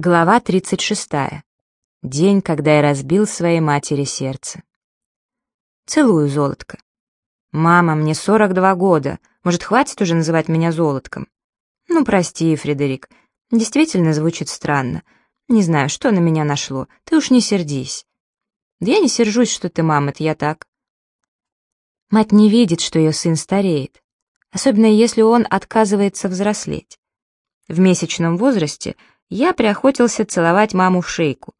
Глава 36. День, когда я разбил своей матери сердце. Целую, золотко. Мама, мне 42 года. Может, хватит уже называть меня золотком? Ну, прости, Фредерик. Действительно звучит странно. Не знаю, что на меня нашло. Ты уж не сердись. Да я не сержусь, что ты мама, это я так. Мать не видит, что ее сын стареет. Особенно если он отказывается взрослеть. В месячном возрасте я приохотился целовать маму в шейку.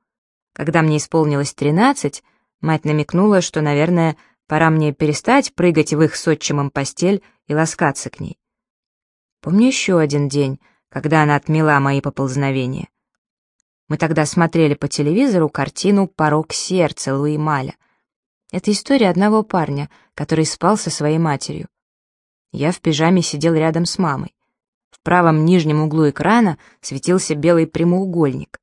Когда мне исполнилось тринадцать, мать намекнула, что, наверное, пора мне перестать прыгать в их с отчимом постель и ласкаться к ней. Помню еще один день, когда она отмела мои поползновения. Мы тогда смотрели по телевизору картину «Порог сердца» Луи Маля. Это история одного парня, который спал со своей матерью. Я в пижаме сидел рядом с мамой. В правом нижнем углу экрана светился белый прямоугольник.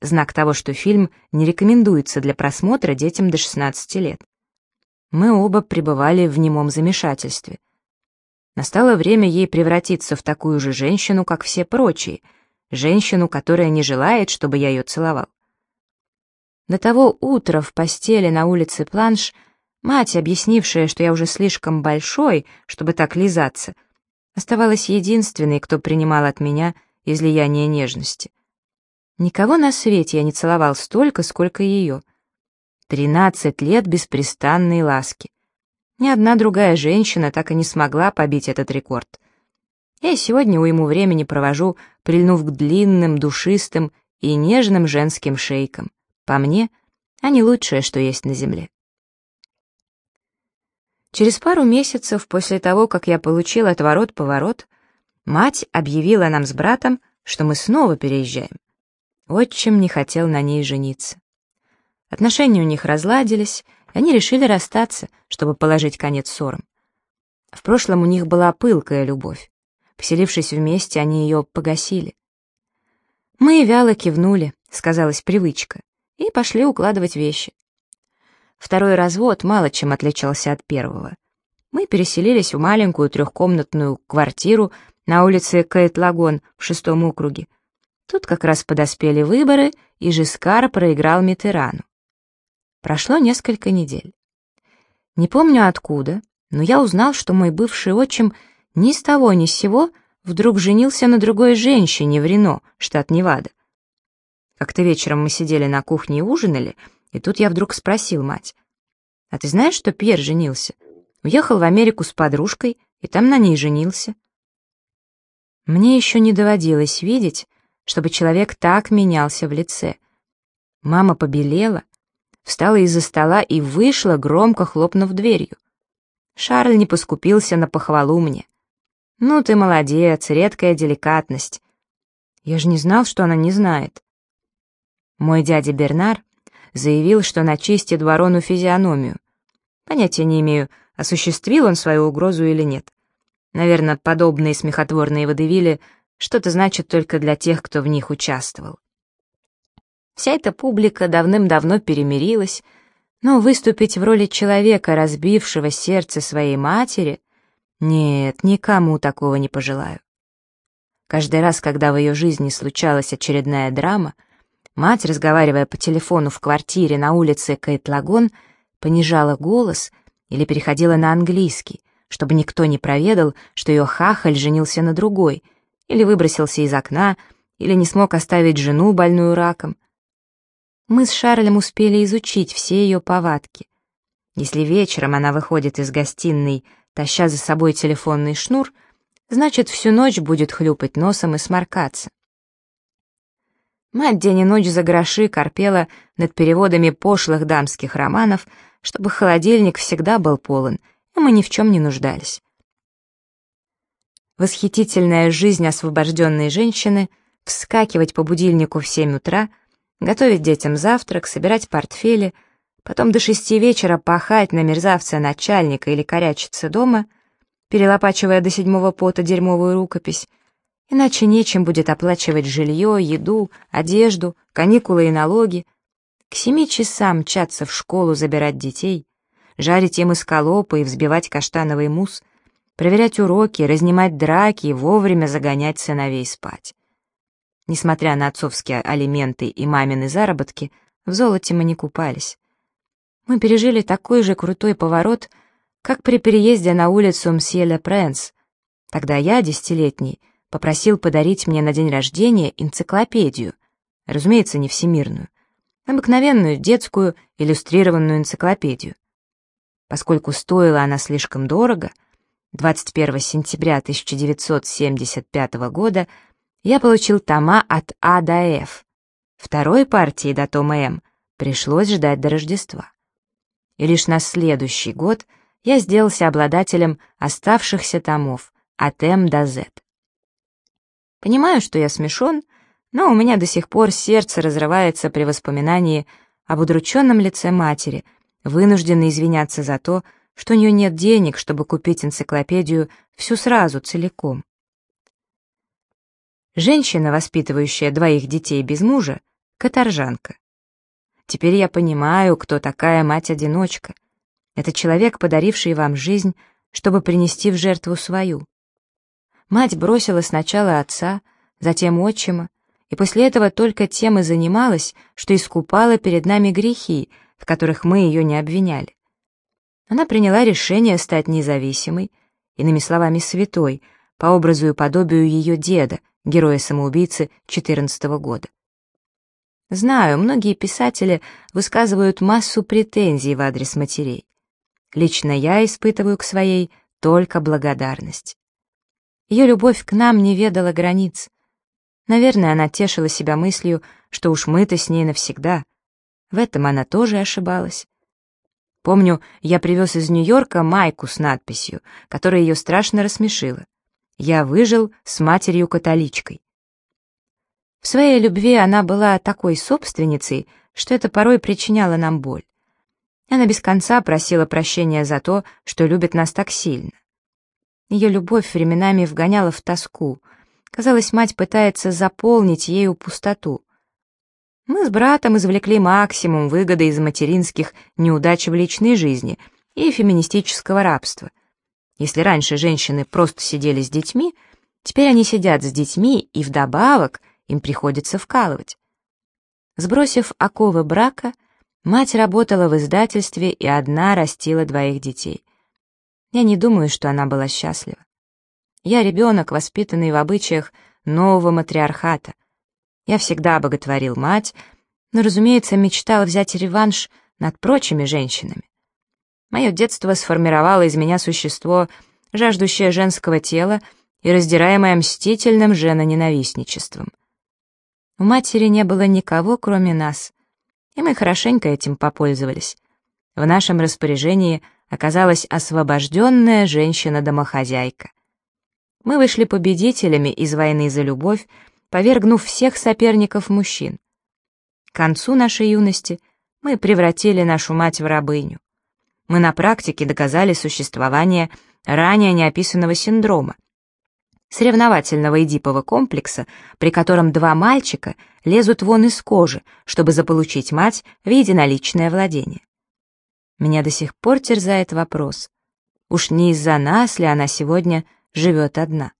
Знак того, что фильм не рекомендуется для просмотра детям до 16 лет. Мы оба пребывали в немом замешательстве. Настало время ей превратиться в такую же женщину, как все прочие, женщину, которая не желает, чтобы я ее целовал. До того утра в постели на улице Планш мать, объяснившая, что я уже слишком большой, чтобы так лизаться, оставалась единственной, кто принимал от меня излияние нежности. Никого на свете я не целовал столько, сколько ее. Тринадцать лет беспрестанной ласки. Ни одна другая женщина так и не смогла побить этот рекорд. Я сегодня уйму времени провожу, прильнув к длинным, душистым и нежным женским шейкам. По мне, они лучшее, что есть на земле. Через пару месяцев после того, как я получил отворот-поворот, мать объявила нам с братом, что мы снова переезжаем. Отчим не хотел на ней жениться. Отношения у них разладились, и они решили расстаться, чтобы положить конец ссорам. В прошлом у них была пылкая любовь. Поселившись вместе, они ее погасили. Мы вяло кивнули, сказалась привычка, и пошли укладывать вещи. Второй развод мало чем отличался от первого. Мы переселились в маленькую трехкомнатную квартиру на улице Каэтлагон в шестом округе. Тут как раз подоспели выборы, и Жискар проиграл Митерану. Прошло несколько недель. Не помню откуда, но я узнал, что мой бывший отчим ни с того ни с сего вдруг женился на другой женщине в Рено, штат Невада. Как-то вечером мы сидели на кухне и ужинали — и тут я вдруг спросил мать, «А ты знаешь, что Пьер женился? Уехал в Америку с подружкой, и там на ней женился». Мне еще не доводилось видеть, чтобы человек так менялся в лице. Мама побелела, встала из-за стола и вышла, громко хлопнув дверью. Шарль не поскупился на похвалу мне. «Ну ты молодец, редкая деликатность». Я же не знал, что она не знает. Мой дядя Бернар заявил, что начистит ворону физиономию. Понятия не имею, осуществил он свою угрозу или нет. Наверное, подобные смехотворные водевили что-то значат только для тех, кто в них участвовал. Вся эта публика давным-давно перемирилась, но выступить в роли человека, разбившего сердце своей матери, нет, никому такого не пожелаю. Каждый раз, когда в ее жизни случалась очередная драма, Мать, разговаривая по телефону в квартире на улице Кайтлагон, понижала голос или переходила на английский, чтобы никто не проведал, что ее хахаль женился на другой, или выбросился из окна, или не смог оставить жену, больную раком. Мы с Шарлем успели изучить все ее повадки. Если вечером она выходит из гостиной, таща за собой телефонный шнур, значит, всю ночь будет хлюпать носом и сморкаться. Мать день и ночь за гроши корпела над переводами пошлых дамских романов, чтобы холодильник всегда был полон, и мы ни в чем не нуждались. Восхитительная жизнь освобожденной женщины — вскакивать по будильнику в семь утра, готовить детям завтрак, собирать портфели, потом до шести вечера пахать на мерзавца начальника или корячиться дома, перелопачивая до седьмого пота дерьмовую рукопись — Иначе нечем будет оплачивать жилье, еду, одежду, каникулы и налоги. К семи часам мчаться в школу забирать детей, жарить им эскалопы и взбивать каштановый мусс, проверять уроки, разнимать драки и вовремя загонять сыновей спать. Несмотря на отцовские алименты и мамины заработки, в золоте мы не купались. Мы пережили такой же крутой поворот, как при переезде на улицу Мсье Пренс. Тогда я, десятилетний, попросил подарить мне на день рождения энциклопедию, разумеется, не всемирную, обыкновенную детскую иллюстрированную энциклопедию. Поскольку стоила она слишком дорого, 21 сентября 1975 года я получил тома от А до Ф. Второй партии до тома М пришлось ждать до Рождества. И лишь на следующий год я сделался обладателем оставшихся томов от М до З. Понимаю, что я смешон, но у меня до сих пор сердце разрывается при воспоминании об удрученном лице матери, вынужденной извиняться за то, что у нее нет денег, чтобы купить энциклопедию всю сразу, целиком. Женщина, воспитывающая двоих детей без мужа, каторжанка. Теперь я понимаю, кто такая мать-одиночка. Это человек, подаривший вам жизнь, чтобы принести в жертву свою. Мать бросила сначала отца, затем отчима, и после этого только тем и занималась, что искупала перед нами грехи, в которых мы ее не обвиняли. Она приняла решение стать независимой, иными словами, святой, по образу и подобию ее деда, героя-самоубийцы 14 года. Знаю, многие писатели высказывают массу претензий в адрес матерей. Лично я испытываю к своей только благодарность. Ее любовь к нам не ведала границ. Наверное, она тешила себя мыслью, что уж мы-то с ней навсегда. В этом она тоже ошибалась. Помню, я привез из Нью-Йорка майку с надписью, которая ее страшно рассмешила. Я выжил с матерью-католичкой. В своей любви она была такой собственницей, что это порой причиняло нам боль. Она без конца просила прощения за то, что любит нас так сильно. Ее любовь временами вгоняла в тоску. Казалось, мать пытается заполнить ею пустоту. Мы с братом извлекли максимум выгоды из материнских неудач в личной жизни и феминистического рабства — если раньше женщины просто сидели с детьми, теперь они сидят с детьми, и вдобавок им приходится вкалывать. Сбросив оковы брака, мать работала в издательстве и одна растила двоих детей. Я не думаю, что она была счастлива. Я ребенок, воспитанный в обычаях нового матриархата. Я всегда боготворил мать, но, разумеется, мечтал взять реванш над прочими женщинами. Мое детство сформировало из меня существо, жаждущее женского тела и раздираемое мстительным женоненавистничеством. У матери не было никого, кроме нас, и мы хорошенько этим попользовались. В нашем распоряжении оказалась освобожденная женщина-домохозяйка. Мы вышли победителями из войны за любовь, повергнув всех соперников мужчин. К концу нашей юности мы превратили нашу мать в рабыню мы на практике доказали существование ранее неописанного синдрома, соревновательного эдипового комплекса, при котором два мальчика лезут вон из кожи, чтобы заполучить мать в единоличное владение. Меня до сих пор терзает вопрос, уж не из-за нас ли она сегодня живет одна?